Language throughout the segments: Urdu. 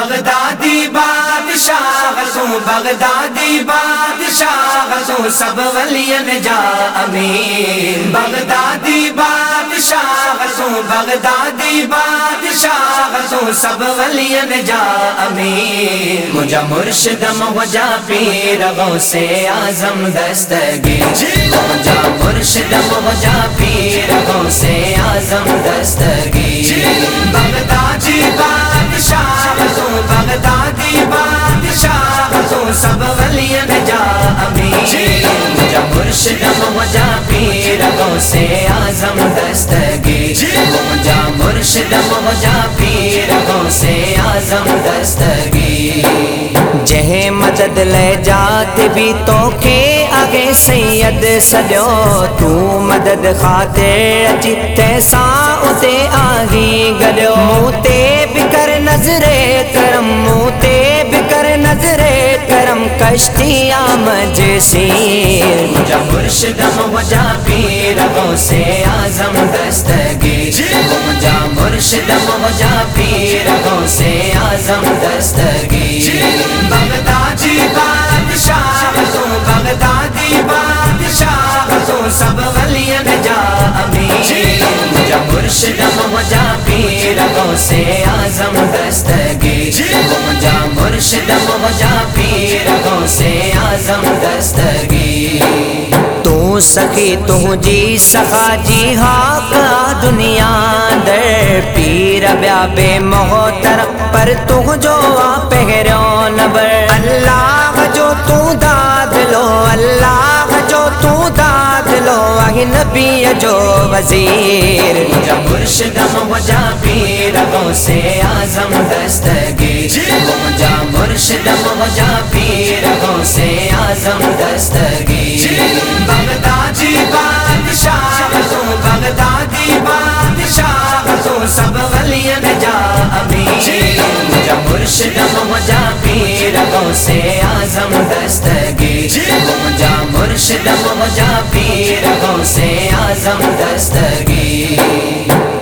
بغدادی بادشاہ تو بغدادی بادشاہ تو سب ولین جا امین۔ بغدادی بادشاہ تو بغدادی بادشاہ تو سب ولین جا امین۔ مجھا مرشد موجا پیر غو سے آزم دستگیر۔ مجھا مرشد موجا پیر غو سے آزم دستگیر۔ بغدادی بادشاہ بادشاہ تو سب جا مرشد پیر سے مرشد پیر سے مدد لے جات بھی تو کے آگے سید سجو۔ تو مدد خاطر اچی تیسا اتے آگی گلیو موتے کرم کشتی آم جسیر مجھا مرشد موجا پیر غو سے آزم دستگیر مجھا مرشد موجا پیر غو سے آزم دستگیر بغدادی بادشاہ تو بغدادی بادشاہ تو سب ولین جا امین۔ مجھا مرشد موجا پیر سے آزم دستگیر مجھا مرشد موجا پیر غو سے آزم دستگی۔ تو سخی تو جی سخا جی ہاک دنیا در پیر بیا بے محتر پر تو جو پہرو نبر۔ اللہ جو تو داد لو، اللہ آہ نبی جو وزیر مرشد موجا پیر سے آزم دستگیر مجھا مرشد موجا پیر سے آزم دستگیر بغدادی بادشاہ تو بغدادی بادشاہ تو سب ولین جا امین۔ مجھا مرشد موجا پیر سے مجھا مرشد موجا پیر غو سے آزم دستگی۔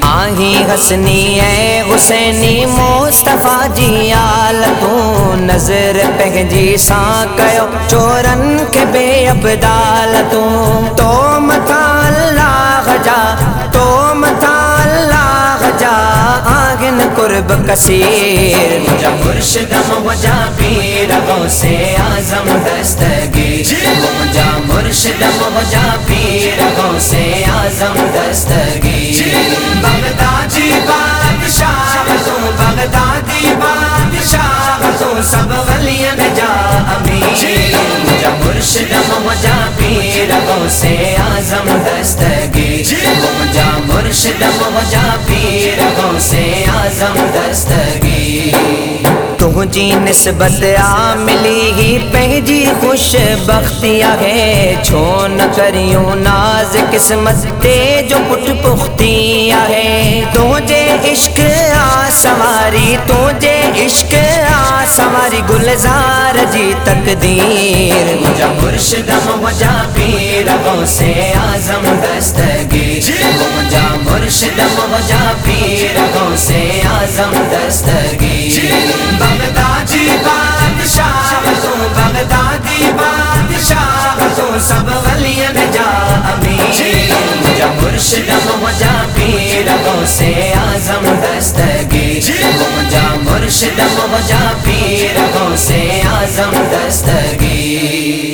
آہی حسنی اے حسینی مصطفیٰ جی آل تو نظر پہنجی سا کیو چورن کے بے ابدال تو تو آگن کثیر مجھا مرشد موجا پیر سے آزم دستگیر۔ مجھا مرشد موجا پیر غو سے آزم دستگیر۔ بغدادی بادشاہ تو بغدادی بادشاہ تو سب ولین جا امین مجھا مرشد موجا پیر سے آزم دستگیر۔ مجھا مرشد موجا پیر غو سے آزم دستگی تجھی نسبت آ ملی ہی پہجی خوش بختیا ہے چھو نہ کریوں ناز قسمت تے جو پٹ پختیا ہے تجھے عشق آ سواری تجھے عشق آ سواری گلزار جی تقدیر، مجھا مرشد موجا پیر غو سے آزم دستگیر۔ مجھا مرشد موجا پیر غو سے آزم دستگیر۔ بغدادی بادشاہ تو، بغدادی بادشاہ تو، سب ولین جا امین مجھا مرشد موجا پیر غو سے آزم دستگیر۔ مرشد مجا پیر غوث اعظم دستگیر۔